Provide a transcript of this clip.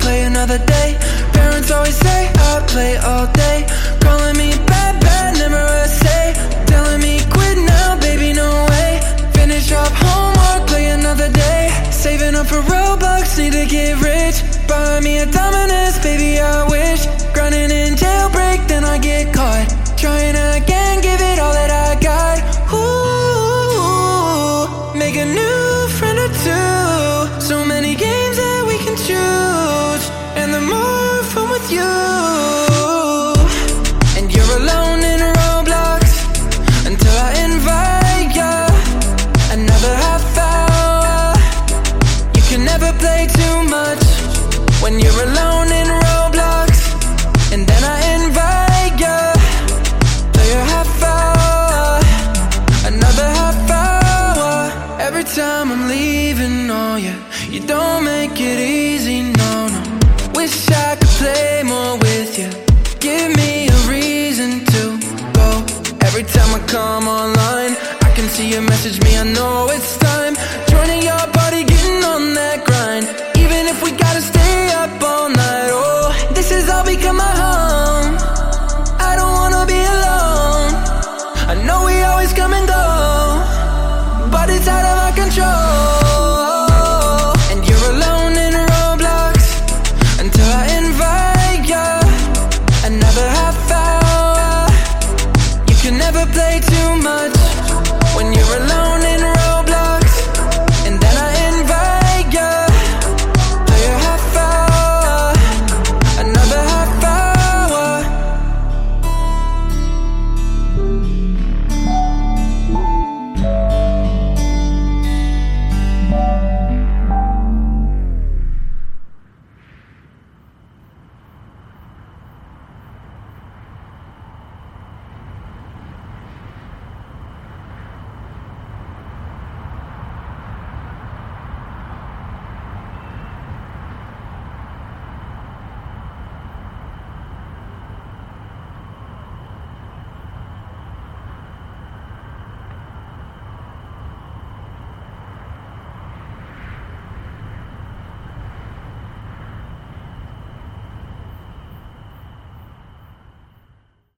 play another day. Parents always say I play all day. Calling me bad, bad, never a say. Telling me quit now, baby, no way. Finish up homework, play another day. Saving up for Robux, need to get rich. Buy me a Dominus, baby, I wish. time I'm leaving, oh yeah. You don't make it easy, no, no. Wish I could play more with you Give me a reason to go. Every time I come online I can see you message me, I know it's time